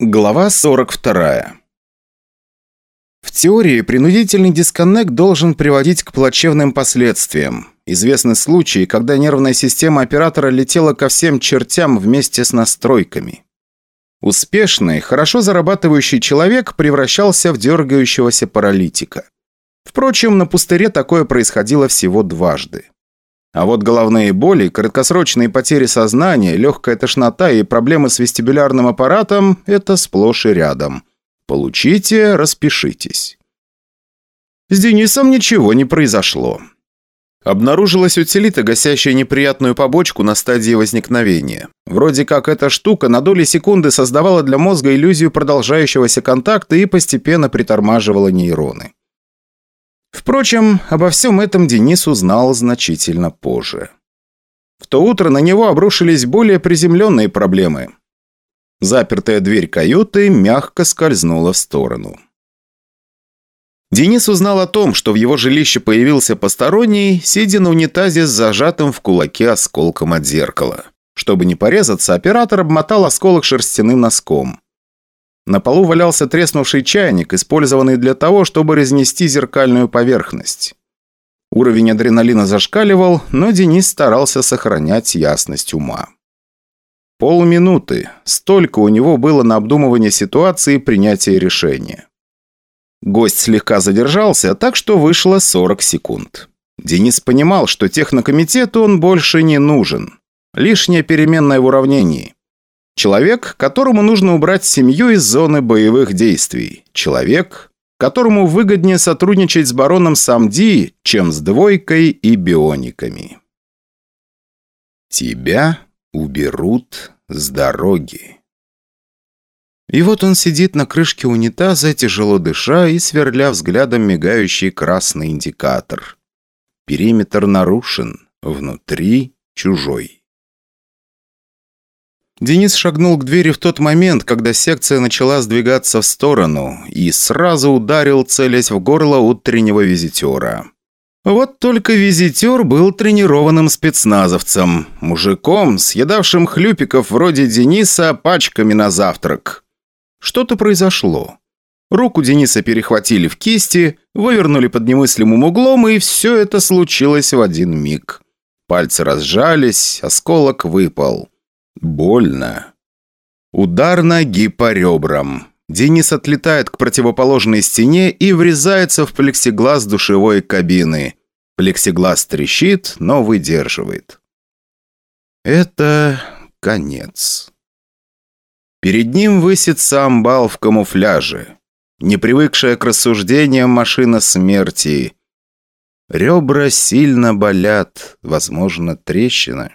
Глава 42. В теории принудительный дисконнект должен приводить к плачевным последствиям. Известны случаи, когда нервная система оператора летела ко всем чертям вместе с настройками. Успешный, хорошо зарабатывающий человек превращался в дергающегося паралитика. Впрочем, на пустыре такое происходило всего дважды. А вот головные боли, краткосрочные потери сознания, легкая тошнота и проблемы с вестибулярным аппаратом – это сплошь и рядом. Получите, распишитесь. С Денисом ничего не произошло. Обнаружилась утилита, гасящая неприятную побочку на стадии возникновения. Вроде как эта штука на доли секунды создавала для мозга иллюзию продолжающегося контакта и постепенно притормаживала нейроны. Впрочем, обо всем этом Денис узнал значительно позже. В то утро на него обрушились более приземленные проблемы. Запертая дверь каюты мягко скользнула в сторону. Денис узнал о том, что в его жилище появился посторонний, сидя на унитазе с зажатым в кулаке осколком от зеркала. Чтобы не порезаться, оператор обмотал осколок шерстяным носком. На полу валялся треснувший чайник, использованный для того, чтобы разнести зеркальную поверхность. Уровень адреналина зашкаливал, но Денис старался сохранять ясность ума. Полминуты. Столько у него было на обдумывание ситуации и принятие решения. Гость слегка задержался, так что вышло 40 секунд. Денис понимал, что технокомитету он больше не нужен. Лишняя переменная в уравнении. Человек, которому нужно убрать семью из зоны боевых действий. Человек, которому выгоднее сотрудничать с бароном Самди, чем с двойкой и биониками. Тебя уберут с дороги. И вот он сидит на крышке унитаза, тяжело дыша и сверля взглядом мигающий красный индикатор. Периметр нарушен, внутри чужой. Денис шагнул к двери в тот момент, когда секция начала сдвигаться в сторону, и сразу ударил, целясь в горло утреннего визитера. Вот только визитер был тренированным спецназовцем, мужиком, съедавшим хлюпиков вроде Дениса пачками на завтрак. Что-то произошло. Руку Дениса перехватили в кисти, вывернули под немыслимым углом, и все это случилось в один миг. Пальцы разжались, осколок выпал. Больно. Удар ноги по ребрам. Денис отлетает к противоположной стене и врезается в плексиглаз душевой кабины. Плексиглаз трещит, но выдерживает. Это конец. Перед ним высит сам бал в камуфляже. Непривыкшая к рассуждениям машина смерти. Ребра сильно болят, возможно, трещина.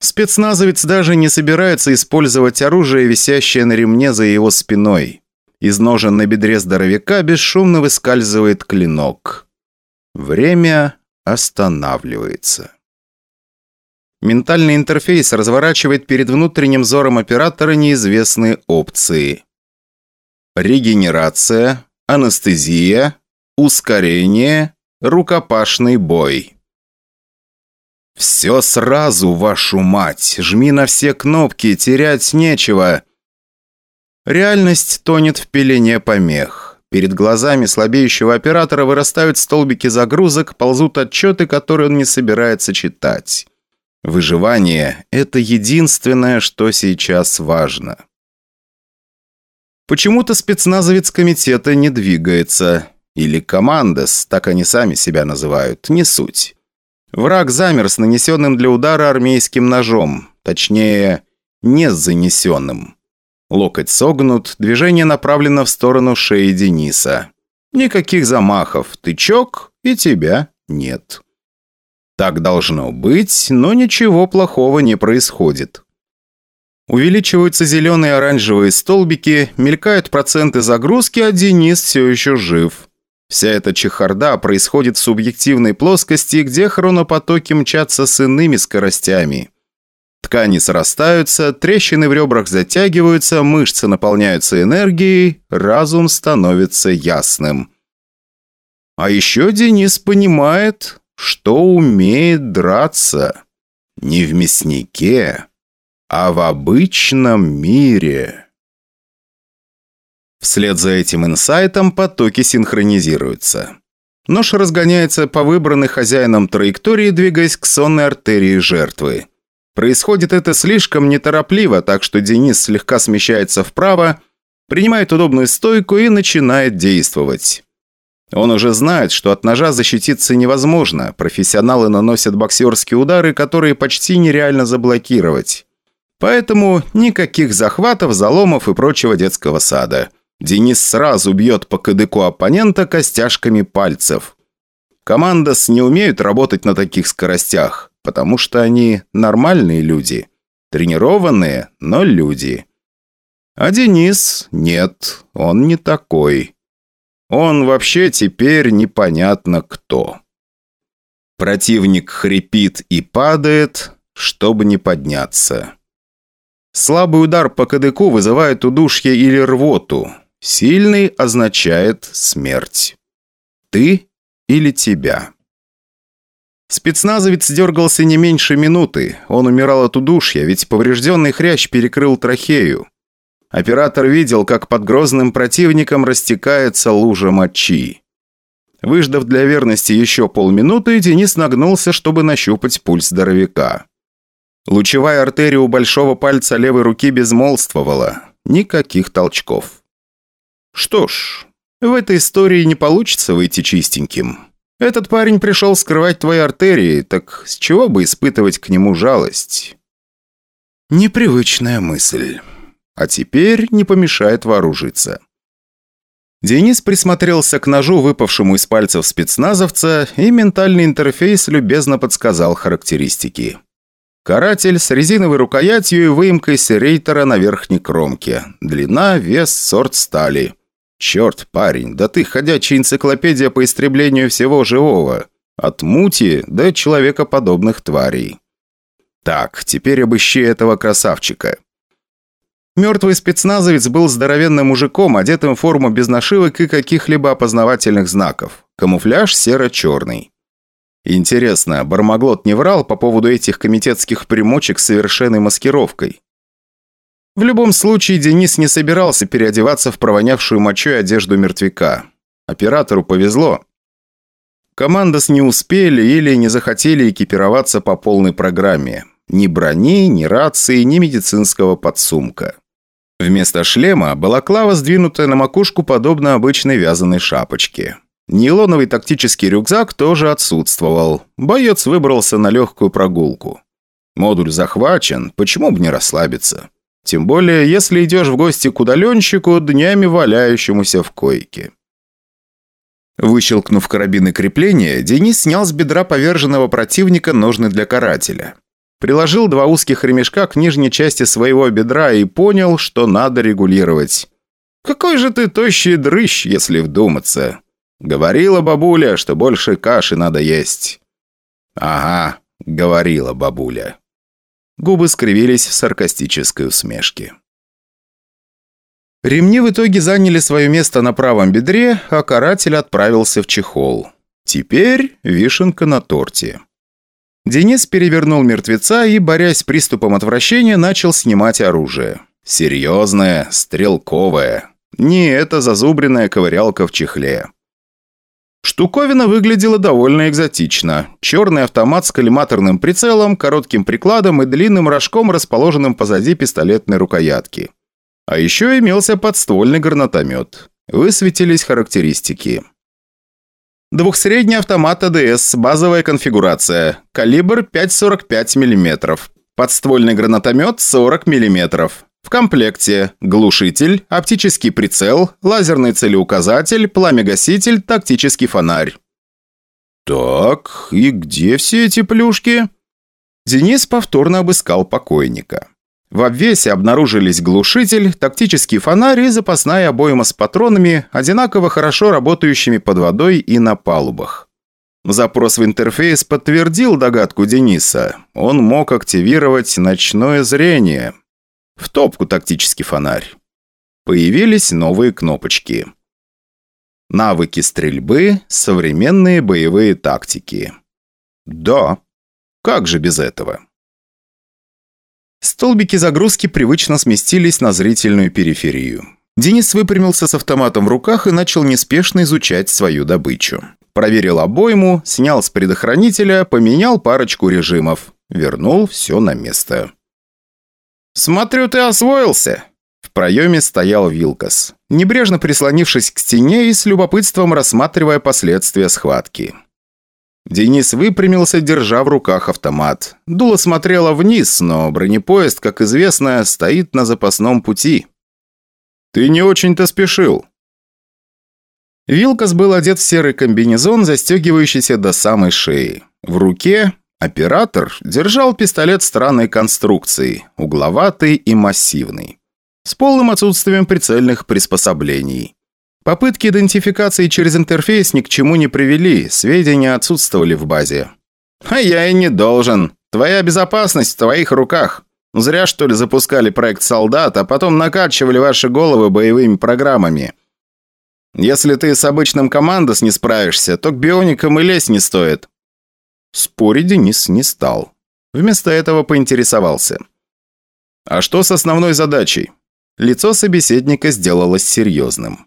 Спецназовец даже не собирается использовать оружие, висящее на ремне за его спиной. Из ножен на бедре здоровяка бесшумно выскальзывает клинок. Время останавливается. Ментальный интерфейс разворачивает перед внутренним взором оператора неизвестные опции. Регенерация, анестезия, ускорение, рукопашный бой. «Все сразу, вашу мать! Жми на все кнопки, терять нечего!» Реальность тонет в пелене помех. Перед глазами слабеющего оператора вырастают столбики загрузок, ползут отчеты, которые он не собирается читать. Выживание – это единственное, что сейчас важно. Почему-то спецназовец комитета не двигается. Или командос, так они сами себя называют, не суть. Враг замер с нанесенным для удара армейским ножом. Точнее, не с занесенным. Локоть согнут, движение направлено в сторону шеи Дениса. Никаких замахов, тычок, и тебя нет. Так должно быть, но ничего плохого не происходит. Увеличиваются зеленые и оранжевые столбики, мелькают проценты загрузки, а Денис все еще жив. Вся эта чехарда происходит в субъективной плоскости, где хронопотоки мчатся с иными скоростями. Ткани срастаются, трещины в ребрах затягиваются, мышцы наполняются энергией, разум становится ясным. А еще Денис понимает, что умеет драться. Не в мяснике, а в обычном мире. Вслед за этим инсайтом потоки синхронизируются. Нож разгоняется по выбранной хозяином траектории, двигаясь к сонной артерии жертвы. Происходит это слишком неторопливо, так что Денис слегка смещается вправо, принимает удобную стойку и начинает действовать. Он уже знает, что от ножа защититься невозможно. Профессионалы наносят боксерские удары, которые почти нереально заблокировать. Поэтому никаких захватов, заломов и прочего детского сада. Денис сразу бьет по кадыку оппонента костяшками пальцев. Командос не умеют работать на таких скоростях, потому что они нормальные люди. Тренированные, но люди. А Денис нет, он не такой. Он вообще теперь непонятно кто. Противник хрипит и падает, чтобы не подняться. Слабый удар по кадыку вызывает удушье или рвоту. Сильный означает смерть. Ты или тебя. Спецназовец дергался не меньше минуты. Он умирал от удушья, ведь поврежденный хрящ перекрыл трахею. Оператор видел, как под грозным противником растекается лужа мочи. Выждав для верности еще полминуты, Денис нагнулся, чтобы нащупать пульс здоровяка. Лучевая артерия у большого пальца левой руки безмолвствовала. Никаких толчков. Что ж, в этой истории не получится выйти чистеньким. Этот парень пришел скрывать твои артерии, так с чего бы испытывать к нему жалость? Непривычная мысль. А теперь не помешает вооружиться. Денис присмотрелся к ножу, выпавшему из пальцев спецназовца, и ментальный интерфейс любезно подсказал характеристики. Каратель с резиновой рукоятью и выемкой серейтера на верхней кромке. Длина, вес, сорт стали. Черт, парень, да ты ходячая энциклопедия по истреблению всего живого. От мути до человекоподобных тварей. Так, теперь обыщи этого красавчика. Мертвый спецназовец был здоровенным мужиком, одетым в форму без нашивок и каких-либо опознавательных знаков. Камуфляж серо-черный. Интересно, Бармаглот не врал по поводу этих комитетских примочек с совершенной маскировкой? В любом случае, Денис не собирался переодеваться в провонявшую мочой одежду мертвяка. Оператору повезло. Командос не успели или не захотели экипироваться по полной программе. Ни брони, ни рации, ни медицинского подсумка. Вместо шлема балаклава, сдвинутая на макушку, подобно обычной вязаной шапочке. Нейлоновый тактический рюкзак тоже отсутствовал. Боец выбрался на легкую прогулку. Модуль захвачен, почему бы не расслабиться? Тем более, если идешь в гости к удаленщику, днями валяющемуся в койке. Выщелкнув карабины крепления, Денис снял с бедра поверженного противника ножны для карателя. Приложил два узких ремешка к нижней части своего бедра и понял, что надо регулировать. «Какой же ты тощий дрыщ, если вдуматься!» Говорила бабуля, что больше каши надо есть. «Ага», — говорила бабуля. Губы скривились в саркастической усмешке. Ремни в итоге заняли свое место на правом бедре, а каратель отправился в чехол. Теперь вишенка на торте. Денис перевернул мертвеца и, борясь с приступом отвращения, начал снимать оружие. Серьезное, стрелковое. Не эта зазубренная ковырялка в чехле. Штуковина выглядела довольно экзотично. Черный автомат с коллиматорным прицелом, коротким прикладом и длинным рожком, расположенным позади пистолетной рукоятки. А еще имелся подствольный гранатомет. Высветились характеристики. Двухсредний автомат АДС, базовая конфигурация. Калибр 5,45 мм. Подствольный гранатомет 40 мм. В комплекте глушитель, оптический прицел, лазерный целеуказатель, пламегаситель, тактический фонарь. «Так, и где все эти плюшки?» Денис повторно обыскал покойника. В обвесе обнаружились глушитель, тактический фонарь и запасная обойма с патронами, одинаково хорошо работающими под водой и на палубах. Запрос в интерфейс подтвердил догадку Дениса. Он мог активировать ночное зрение – в топку тактический фонарь. Появились новые кнопочки. Навыки стрельбы, современные боевые тактики. Да, как же без этого? Столбики загрузки привычно сместились на зрительную периферию. Денис выпрямился с автоматом в руках и начал неспешно изучать свою добычу. Проверил обойму, снял с предохранителя, поменял парочку режимов. Вернул все на место. «Смотрю, ты освоился!» В проеме стоял Вилкас, небрежно прислонившись к стене и с любопытством рассматривая последствия схватки. Денис выпрямился, держа в руках автомат. Дуло смотрело вниз, но бронепоезд, как известно, стоит на запасном пути. «Ты не очень-то спешил». Вилкас был одет в серый комбинезон, застегивающийся до самой шеи. В руке оператор держал пистолет странной конструкции, угловатый и массивный, с полным отсутствием прицельных приспособлений. Попытки идентификации через интерфейс ни к чему не привели, сведения отсутствовали в базе. «А я и не должен. Твоя безопасность в твоих руках. Зря, что ли, запускали проект «Солдат», а потом накачивали ваши головы боевыми программами. Если ты с обычным командос не справишься, то к бионикам и лезть не стоит». Спорить Денис не стал. Вместо этого поинтересовался. «А что с основной задачей?» Лицо собеседника сделалось серьезным.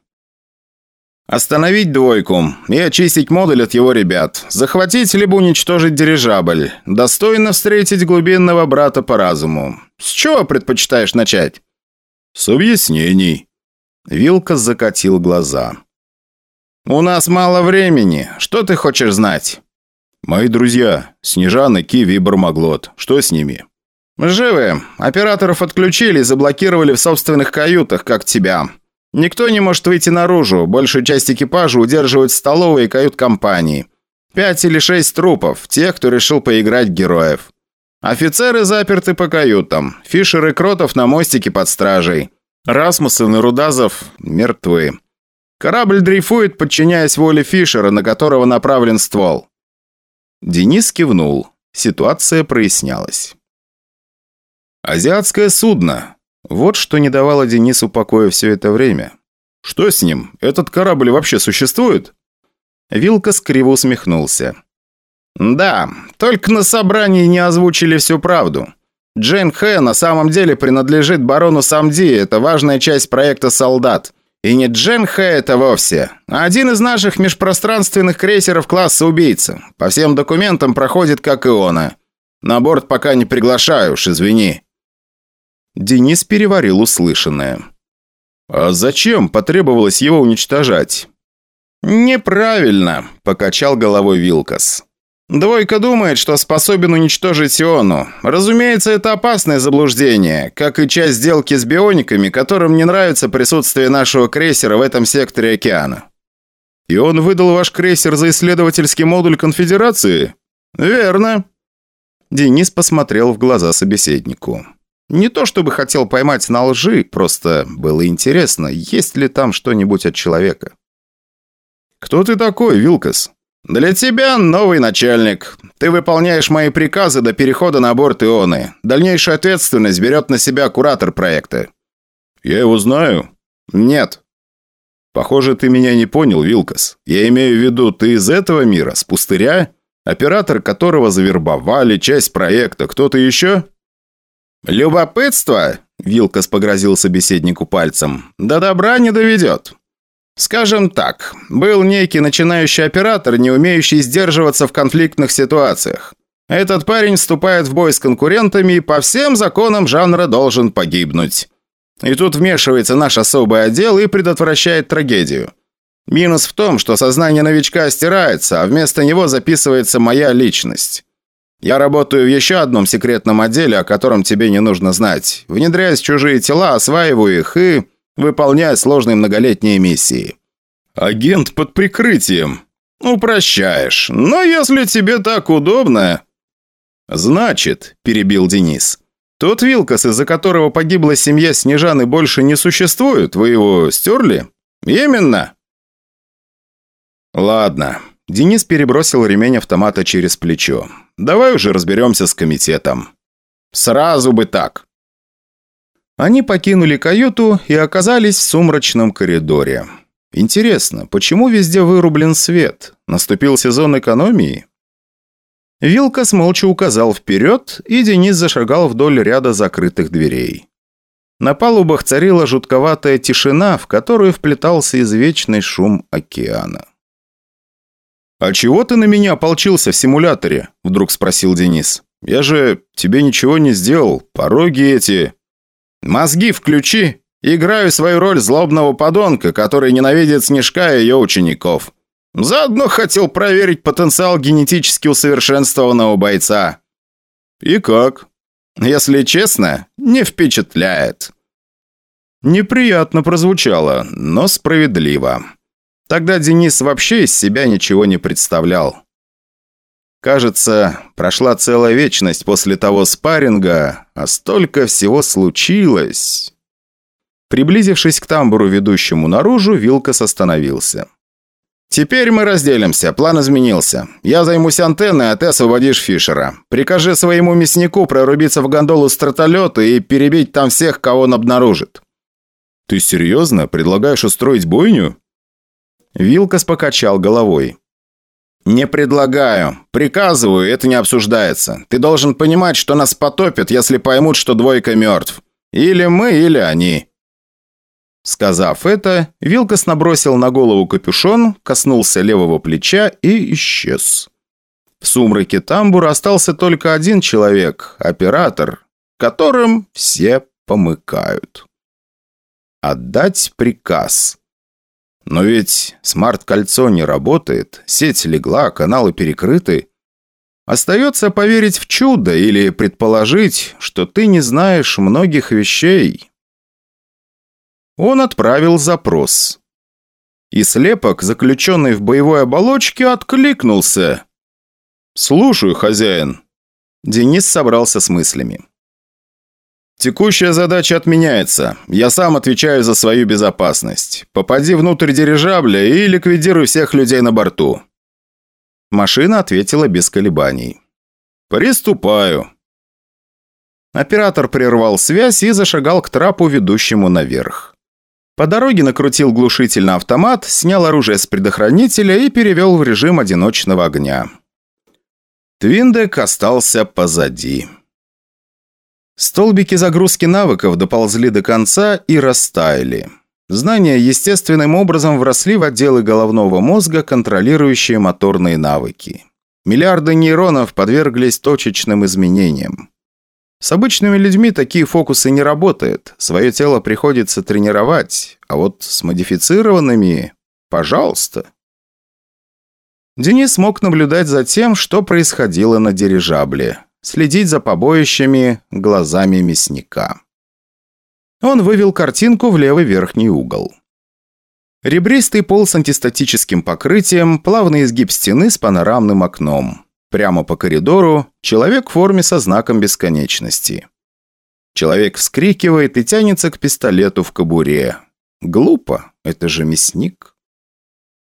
Остановить двойку и очистить модуль от его ребят. Захватить либо уничтожить дирижабль. Достойно встретить глубинного брата по разуму. С чего предпочитаешь начать? С объяснений. Вилка закатил глаза. «У нас мало времени. Что ты хочешь знать?» «Мои друзья. Снежана, Киви и Бармаглот. Что с ними?» «Живы. Операторов отключили и заблокировали в собственных каютах, как тебя. Никто не может выйти наружу. Большую часть экипажа удерживают столовые и кают-компании. Пять или шесть трупов, тех, кто решил поиграть героев. Офицеры заперты по каютам. Фишер и Кротов на мостике под стражей. Расмуссен и Рудазов мертвы. Корабль дрейфует, подчиняясь воле Фишера, на которого направлен ствол. Денис кивнул. Ситуация прояснялась. «Азиатское судно. Вот что не давало Денису покоя все это время. «Что с ним? Этот корабль вообще существует?» Вилка скриво усмехнулся. «Да, только на собрании не озвучили всю правду. Джейн Хэ на самом деле принадлежит барону Самди, это важная часть проекта «Солдат». И не Джен Хэ это вовсе, один из наших межпространственных крейсеров класса «Убийца». По всем документам проходит как Иона. На борт пока не приглашаю уж, извини. Денис переварил услышанное. «А зачем потребовалось его уничтожать?» «Неправильно», – покачал головой Вилкас. «Двойка думает, что способен уничтожить Сиону. Разумеется, это опасное заблуждение, как и часть сделки с биониками, которым не нравится присутствие нашего крейсера в этом секторе океана». «И он выдал ваш крейсер за исследовательский модуль Конфедерации?» «Верно». Денис посмотрел в глаза собеседнику. Не то чтобы хотел поймать на лжи, просто было интересно, есть ли там что-нибудь от человека. «Кто ты такой, Вилкас?» «Для тебя новый начальник. Ты выполняешь мои приказы до перехода на борт Ионы. Дальнейшую ответственность берет на себя куратор проекта». «Я его знаю?» «Нет». «Похоже, ты меня не понял, Вилкас. Я имею в виду, ты из этого мира, с пустыря? Оператор которого завербовали, часть проекта. Кто-то еще?» «Любопытство?» – Вилкас погрозил собеседнику пальцем. «До добра не доведет. Скажем так, был некий начинающий оператор, не умеющий сдерживаться в конфликтных ситуациях. Этот парень вступает в бой с конкурентами и по всем законам жанра должен погибнуть. И тут вмешивается наш особый отдел и предотвращает трагедию. Минус в том, что сознание новичка стирается, а вместо него записывается моя личность. Я работаю в еще одном секретном отделе, о котором тебе не нужно знать. Внедряюсь в чужие тела, осваиваю их и выполняю сложные многолетние миссии. Агент под прикрытием. Упрощаешь. Но если тебе так удобно... Значит, перебил Денис. Тот Вилкас, из-за которого погибла семья Снежаны, больше не существует. Вы его стерли? Именно. Ладно. Денис перебросил ремень автомата через плечо. Давай уже разберемся с комитетом. Сразу бы так. Они покинули каюту и оказались в сумрачном коридоре. Интересно, почему везде вырублен свет? Наступил сезон экономии? Вилкас молча указал вперед, и Денис зашагал вдоль ряда закрытых дверей. На палубах царила жутковатая тишина, в которую вплетался извечный шум океана. «А чего ты на меня ополчился в симуляторе?» – вдруг спросил Денис. «Я же тебе ничего не сделал. Пороги эти...» «Мозги включи. Играю свою роль злобного подонка, который ненавидит Снежка и ее учеников. Заодно хотел проверить потенциал генетически усовершенствованного бойца». «И как?» «Если честно, не впечатляет». Неприятно прозвучало, но справедливо. Тогда Денис вообще из себя ничего не представлял. Кажется, прошла целая вечность после того спарринга, а столько всего случилось. Приблизившись к тамбуру, ведущему наружу, Вилкас остановился. «Теперь мы разделимся, план изменился. Я займусь антенной, а ты освободишь Фишера. Прикажи своему мяснику прорубиться в гондолу стратолета и перебить там всех, кого он обнаружит». «Ты серьезно? Предлагаешь устроить бойню?» Вилкас покачал головой. «Не предлагаю. Приказываю, это не обсуждается. Ты должен понимать, что нас потопят, если поймут, что двойка мертв. Или мы, или они». Сказав это, Вилкас набросил на голову капюшон, коснулся левого плеча и исчез. В сумраке тамбура остался только один человек, оператор, которым все помыкают. Отдать приказ. Но ведь смарт-кольцо не работает, сеть легла, каналы перекрыты. Остается поверить в чудо или предположить, что ты не знаешь многих вещей. Он отправил запрос. И слепок, заключенный в боевой оболочке, откликнулся. «Слушаю, хозяин». Денис собрался с мыслями. «Текущая задача отменяется. Я сам отвечаю за свою безопасность. Попади внутрь дирижабля и ликвидируй всех людей на борту». Машина ответила без колебаний. «Приступаю». Оператор прервал связь и зашагал к трапу, ведущему наверх. По дороге накрутил глушитель на автомат, снял оружие с предохранителя и перевел в режим одиночного огня. Твиндек остался позади. Столбики загрузки навыков доползли до конца и растаяли. Знания естественным образом вросли в отделы головного мозга, контролирующие моторные навыки. Миллиарды нейронов подверглись точечным изменениям. С обычными людьми такие фокусы не работают. Свое тело приходится тренировать, а вот с модифицированными – пожалуйста. Денис мог наблюдать за тем, что происходило на дирижабле следить за побоищами глазами мясника. Он вывел картинку в левый верхний угол. Ребристый пол с антистатическим покрытием, плавный изгиб стены с панорамным окном. Прямо по коридору человек в форме со знаком бесконечности. Человек вскрикивает и тянется к пистолету в кобуре. Глупо, это же мясник.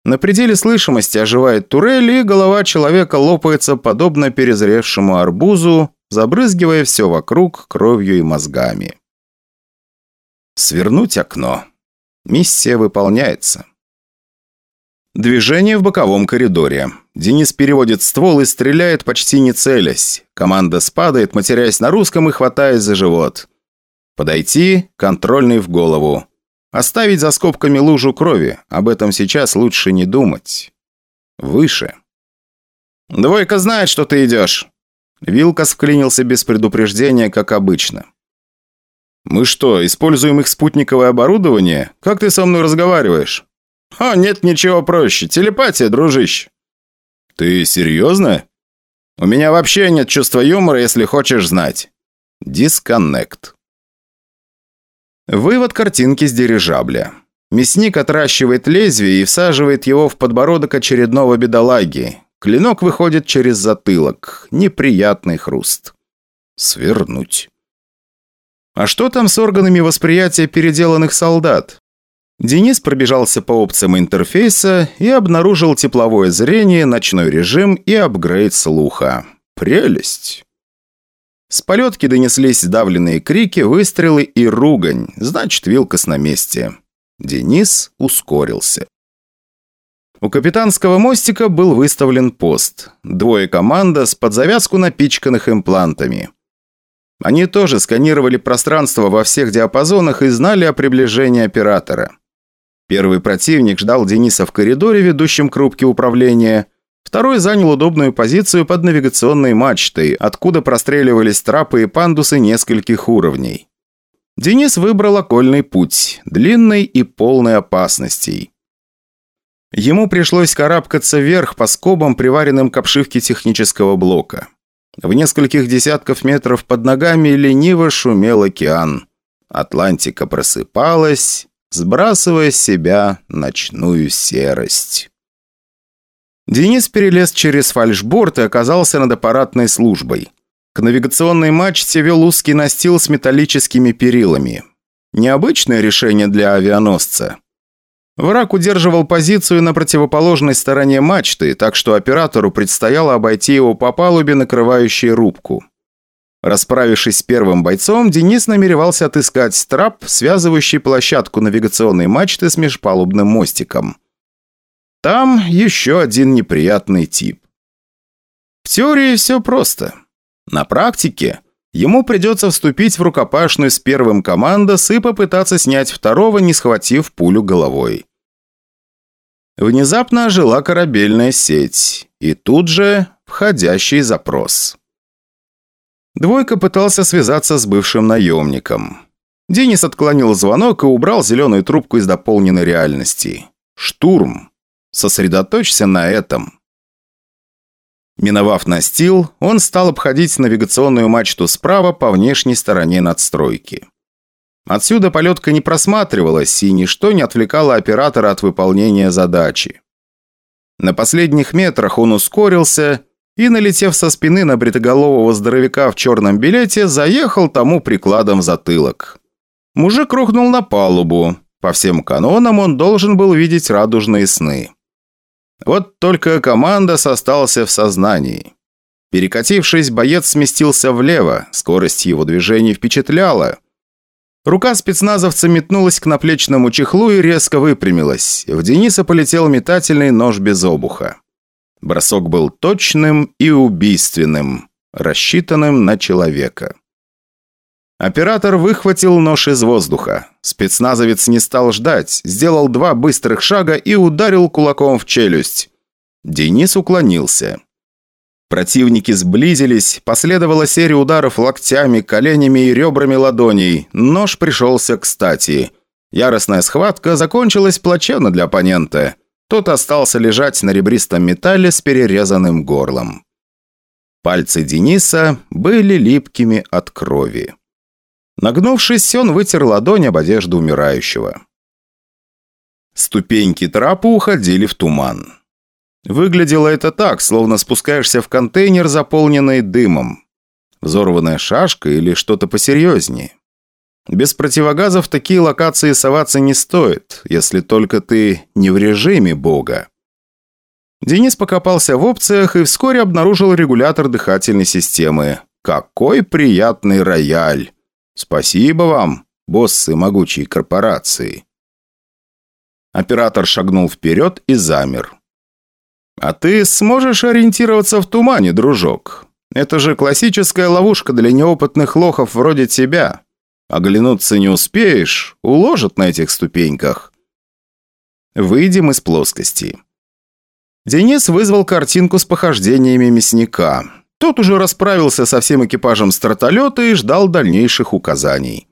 На пределе слышимости оживает турель, и голова человека лопается, подобно перезревшему арбузу, забрызгивая все вокруг кровью и мозгами. Свернуть окно. Миссия выполняется. Движение в боковом коридоре. Денис переводит ствол и стреляет, почти не целясь. Команда спадает, матерясь на русском и хватаясь за живот. Подойти, контрольный в голову. Оставить за скобками лужу крови. Об этом сейчас лучше не думать. Выше. «Двойка знает, что ты идешь!» Вилкас вклинился без предупреждения, как обычно. «Мы что, используем их спутниковое оборудование? Как ты со мной разговариваешь?» «О, нет ничего проще. Телепатия, дружище». «Ты серьезно?» «У меня вообще нет чувства юмора, если хочешь знать». Дисконнект. Вывод картинки с дирижабля. Мясник отращивает лезвие и всаживает его в подбородок очередного бедолаги. Клинок выходит через затылок. Неприятный хруст. Свернуть. А что там с органами восприятия переделанных солдат? Денис пробежался по опциям интерфейса и обнаружил тепловое зрение, ночной режим и апгрейд слуха. Прелесть! С полетки донеслись давленные крики, выстрелы и ругань. Значит, Вилкас на месте. Денис ускорился. У капитанского мостика был выставлен пост. Двое команда с подзавязку напичканных имплантами. Они тоже сканировали пространство во всех диапазонах и знали о приближении оператора. Первый противник ждал Дениса в коридоре, ведущем к рубке управления. Второй занял удобную позицию под навигационной мачтой, откуда простреливались трапы и пандусы нескольких уровней. Денис выбрал окольный путь, длинный и полный опасностей. Ему пришлось карабкаться вверх по скобам, приваренным к обшивке технического блока. В нескольких десятков метров под ногами лениво шумел океан. Атлантика просыпалась, сбрасывая с себя ночную серость. Денис перелез через фальшборд и оказался над аппаратной службой. К навигационной мачте вел узкий настил с металлическими перилами. Необычное решение для авианосца. Враг удерживал позицию на противоположной стороне мачты, так что оператору предстояло обойти его по палубе, накрывающей рубку. Расправившись с первым бойцом, Денис намеревался отыскать трап, связывающий площадку навигационной мачты с межпалубным мостиком. Там еще один неприятный тип. В теории все просто. На практике ему придется вступить в рукопашную с первым командос и попытаться снять второго, не схватив пулю головой. Внезапно ожила корабельная сеть. И тут же входящий запрос. Двойка пытался связаться с бывшим наемником. Денис отклонил звонок и убрал зеленую трубку из дополненной реальности. «Штурм. Сосредоточься на этом». Миновав настил, он стал обходить навигационную мачту справа по внешней стороне надстройки. Отсюда полетка не просматривалась, и ничто не отвлекало оператора от выполнения задачи. На последних метрах он ускорился и, налетев со спины на бритоголового здоровяка в черном билете, заехал тому прикладом в затылок. Мужик рухнул на палубу. По всем канонам он должен был видеть радужные сны. Вот только команда остался в сознании. Перекатившись, боец сместился влево, скорость его движений впечатляла – Рука спецназовца метнулась к наплечному чехлу и резко выпрямилась. В Дениса полетел метательный нож без обуха. Бросок был точным и убийственным, рассчитанным на человека. Оператор выхватил нож из воздуха. Спецназовец не стал ждать, сделал два быстрых шага и ударил кулаком в челюсть. Денис уклонился. Противники сблизились, последовала серия ударов локтями, коленями и ребрами ладоней. Нож пришелся кстати. Яростная схватка закончилась плачевно для оппонента. Тот остался лежать на ребристом металле с перерезанным горлом. Пальцы Дениса были липкими от крови. Нагнувшись, он вытер ладонь об одежду умирающего. Ступеньки трапа уходили в туман. Выглядело это так, словно спускаешься в контейнер, заполненный дымом. Взорванная шашка или что-то посерьезнее. Без противогазов такие локации соваться не стоит, если только ты не в режиме бога. Денис покопался в опциях и вскоре обнаружил регулятор дыхательной системы. Какой приятный рояль! Спасибо вам, боссы могучей корпорации. Оператор шагнул вперед и замер. «А ты сможешь ориентироваться в тумане, дружок? Это же классическая ловушка для неопытных лохов вроде тебя. Оглянуться не успеешь, уложат на этих ступеньках». Выйдем из плоскости. Денис вызвал картинку с похождениями мясника. Тот уже расправился со всем экипажем стратолета и ждал дальнейших указаний.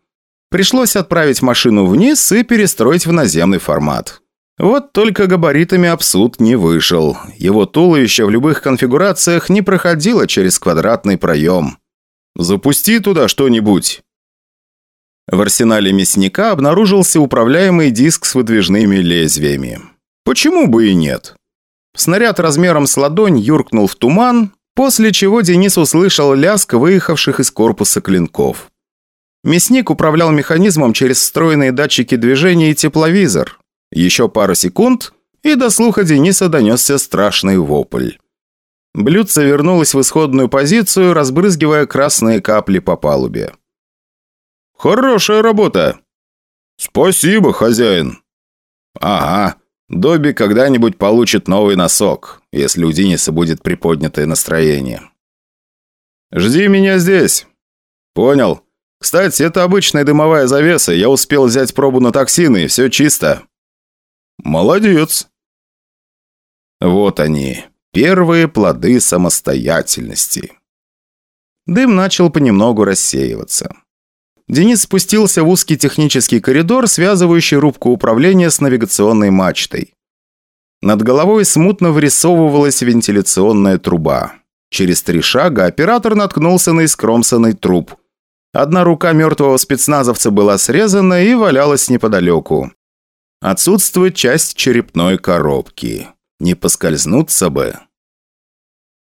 Пришлось отправить машину вниз и перестроить в наземный формат. Вот только габаритами абсуд не вышел. Его туловище в любых конфигурациях не проходило через квадратный проем. «Запусти туда что-нибудь!» В арсенале мясника обнаружился управляемый диск с выдвижными лезвиями. Почему бы и нет? Снаряд размером с ладонь юркнул в туман, после чего Денис услышал лязг выехавших из корпуса клинков. Мясник управлял механизмом через встроенные датчики движения и тепловизор. Еще пару секунд, и до слуха Дениса донесся страшный вопль. Блюдце вернулось в исходную позицию, разбрызгивая красные капли по палубе. «Хорошая работа!» «Спасибо, хозяин!» «Ага, Добби когда-нибудь получит новый носок, если у Дениса будет приподнятое настроение». «Жди меня здесь!» «Понял. Кстати, это обычная дымовая завеса. Я успел взять пробу на токсины, и все чисто». «Молодец». Вот они, первые плоды самостоятельности. Дым начал понемногу рассеиваться. Денис спустился в узкий технический коридор, связывающий рубку управления с навигационной мачтой. Над головой смутно вырисовывалась вентиляционная труба. Через три шага оператор наткнулся на искромсанный труп. Одна рука мертвого спецназовца была срезана и валялась неподалеку. Отсутствует часть черепной коробки. Не поскользнуться бы.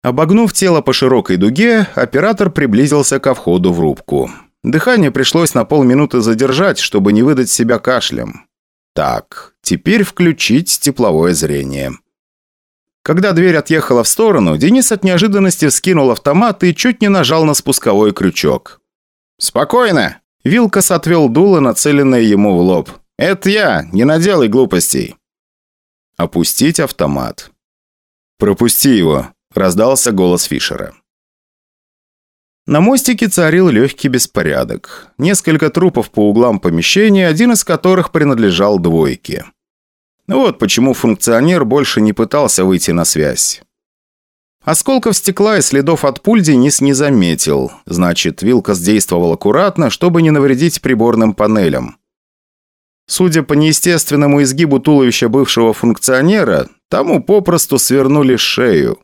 Обогнув тело по широкой дуге, оператор приблизился ко входу в рубку. Дыхание пришлось на полминуты задержать, чтобы не выдать себя кашлем. Так, теперь включить тепловое зрение. Когда дверь отъехала в сторону, Денис от неожиданности вскинул автомат и чуть не нажал на спусковой крючок. «Спокойно!» Вилкас отвел дуло, нацеленное ему в лоб. «Это я, не наделай глупостей!» Опустить автомат. «Пропусти его», – раздался голос Фишера. На мостике царил легкий беспорядок. Несколько трупов по углам помещения, один из которых принадлежал двойке. Вот почему функционер больше не пытался выйти на связь. Осколков стекла и следов от пуль Денис не заметил. Значит, вилка действовал аккуратно, чтобы не навредить приборным панелям. Судя по неестественному изгибу туловища бывшего функционера, тому попросту свернули шею.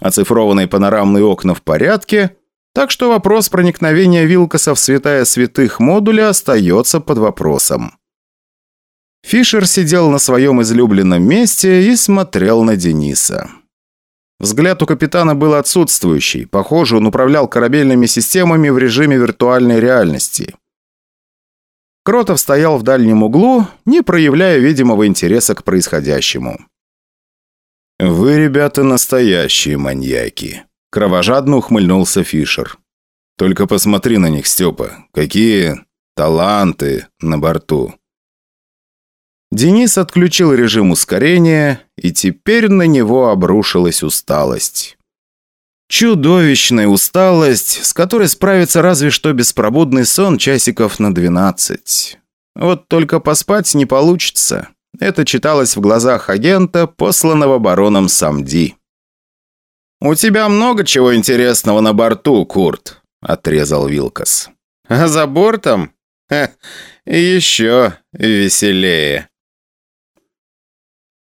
Оцифрованные панорамные окна в порядке, так что вопрос проникновения Вилкоса в святая святых модуля остается под вопросом. Фишер сидел на своем излюбленном месте и смотрел на Дениса. Взгляд у капитана был отсутствующий. Похоже, он управлял корабельными системами в режиме виртуальной реальности. Кротов стоял в дальнем углу, не проявляя видимого интереса к происходящему. «Вы, ребята, настоящие маньяки», Кровожадно ухмыльнулся Фишер. «Только посмотри на них, Степа. Какие таланты на борту». Денис отключил режим ускорения, и теперь на него обрушилась усталость. Чудовищная усталость, с которой справится разве что беспробудный сон часиков на 12. Вот только поспать не получится. Это читалось в глазах агента, посланного бароном Самди. «У тебя много чего интересного на борту, Курт», – отрезал Вилкас. «А за бортом? Ха, еще веселее».